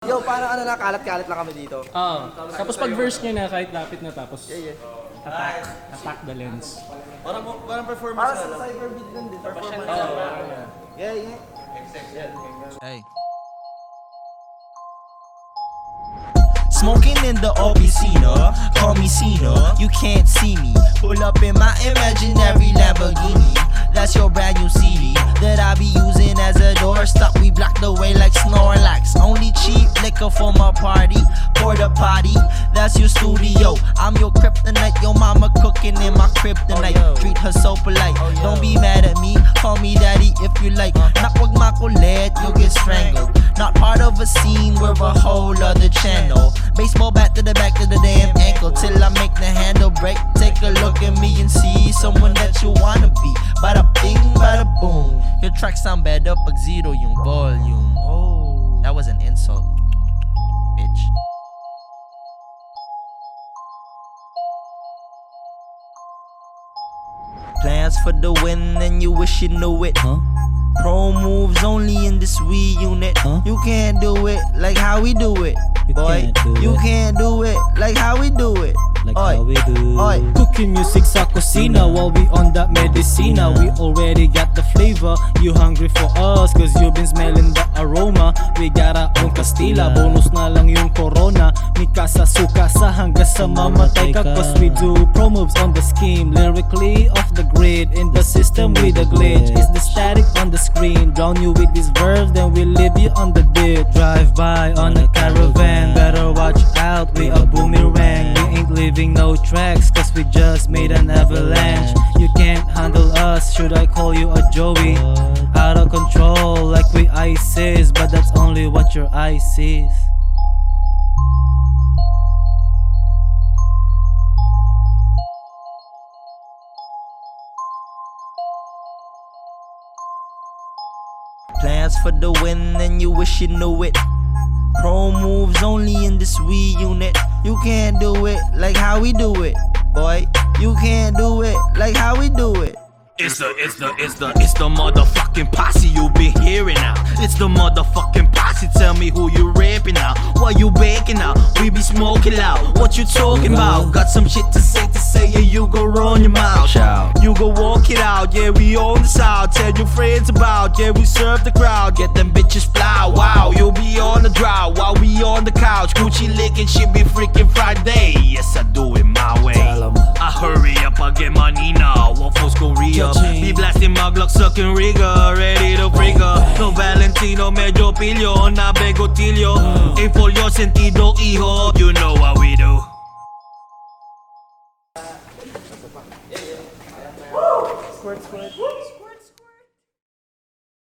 Yo, paano ano na, kalat-kalat lang kami dito. Oo. Tapos pag verse niya na, kahit lapit na tapos Yeah, yeah. attack, attack the lens. Parang, parang Para performance sa na lang. cyberbeat nun din. Performance. Yeah, yeah. Hey. Smoking in the Oficina, call me Cena. You can't see me. Pull up in my imaginary Lamborghini. That's your brand new CD that I be using as a doorstop. We block the way like Snorlax. Only cheap liquor for my party. Porta potty, that's your studio. I'm your kryptonite. Your mama cooking in my kryptonite. Oh, Treat her so polite. Oh, Don't be mad at me. Call me daddy if you like. Uh-huh. Not wag makulit, you'll get strangled. Not part of a scene, we're a whole other channel. Baseball bat to the back of the damn ankle till I make the handle break. Take a look at me and see someone that you wanna be. Bada bing, bada boom. Your tracks sound better pag zero yung volume. Oh, that was an insult, For the win and you wish you knew it. Huh? Pro moves only in this Wii unit. Huh? You can't do it like how we do it. You Boy, can't do you it. can't do it like how we do it. Like how we do. oi. Cooking music sa kusina while we on that medicina. We already got the flavor. You hungry for us cause you been smelling the aroma. We got our own Castilla. Bonus na lang yung corona. Mikasa sukasa hanggang sa mamatay ka cause we do pro moves on the scheme. Lyrically off the grid. In the system with a glitch. Is the static on the screen. Drown you with these verbs then we leave you on the beat. Drive by on a caravan. Better watch out. We a boomerang. Leaving no tracks cause we just made an avalanche. You can't handle us. Should I call you a Joey? Out of control like we ISIS. But that's only what your eye sees. Plans for the win and you wish you knew it. Pro moves only in this Wii unit. You like how we do it. Boy, you can't do it like how we do it. It's the, it's the, it's the, it's the motherfucking posse you been hearing now. It's the motherfucking posse. Tell me who you rapping now. What you baking now? We be smoking loud. What you talking about? Got some shit to say to say, yeah, you go run your mouth. You go walk it out, yeah, we on the south. Tell your friends about, yeah, we serve the crowd. Get them bitches fly, wow. You'll be on the drought while we on the couch. Gucci licking shit be freaking Friday. Waffles go re-up. Be blasting my Glock, sucking rigor. Ready to trigger. No Valentino, medyo pilyo. Na begotilyo. A uh. for your sentido, hijo. You know what we do. Squirt, squirt.